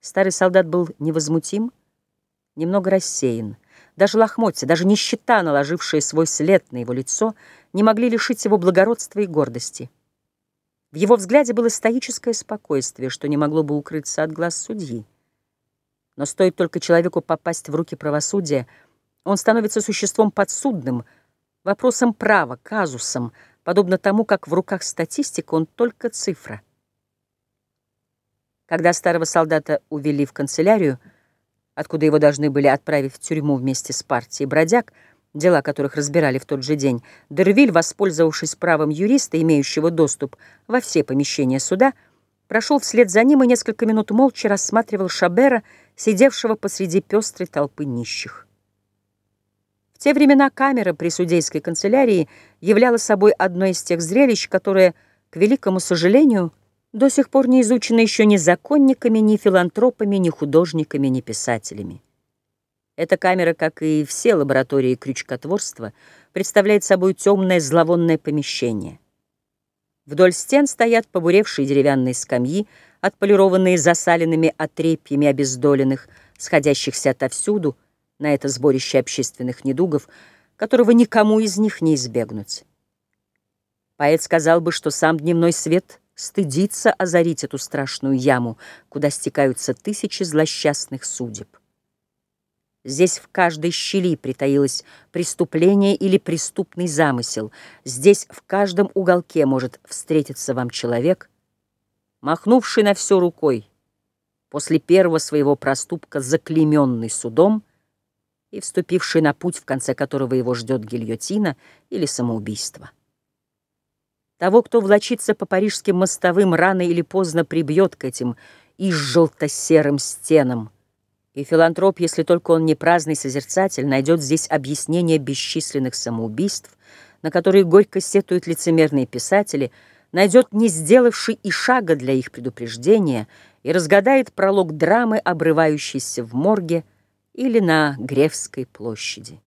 Старый солдат был невозмутим, немного рассеян. Даже лохмотья, даже нищета, наложившая свой след на его лицо, не могли лишить его благородства и гордости. В его взгляде было стоическое спокойствие, что не могло бы укрыться от глаз судьи. Но стоит только человеку попасть в руки правосудия, он становится существом подсудным, вопросом права, казусом, подобно тому, как в руках статистика он только цифра. Когда старого солдата увели в канцелярию, откуда его должны были отправить в тюрьму вместе с партией бродяг, дела которых разбирали в тот же день, Дервиль, воспользовавшись правом юриста, имеющего доступ во все помещения суда, прошел вслед за ним и несколько минут молча рассматривал Шабера, сидевшего посреди пестрой толпы нищих. В те времена камера при судейской канцелярии являла собой одно из тех зрелищ, которые, к великому сожалению, до сих пор не изучено еще ни законниками, ни филантропами, ни художниками, ни писателями. Эта камера, как и все лаборатории крючкотворства, представляет собой темное зловонное помещение. Вдоль стен стоят побуревшие деревянные скамьи, отполированные засаленными отрепьями обездоленных, сходящихся отовсюду на это сборище общественных недугов, которого никому из них не избегнуть. Поэт сказал бы, что сам дневной свет стыдится озарить эту страшную яму, куда стекаются тысячи злосчастных судеб. Здесь в каждой щели притаилось преступление или преступный замысел. Здесь в каждом уголке может встретиться вам человек, махнувший на все рукой, после первого своего проступка заклеменный судом и вступивший на путь, в конце которого его ждет гильотина или самоубийство. Того, кто влочится по парижским мостовым, рано или поздно прибьет к этим и желто-серым стенам, и филантроп, если только он не праздный созерцатель, найдет здесь объяснение бесчисленных самоубийств, на которые горько сетуют лицемерные писатели, найдет не сделавший и шага для их предупреждения и разгадает пролог драмы, обрывающейся в морге или на Гревской площади.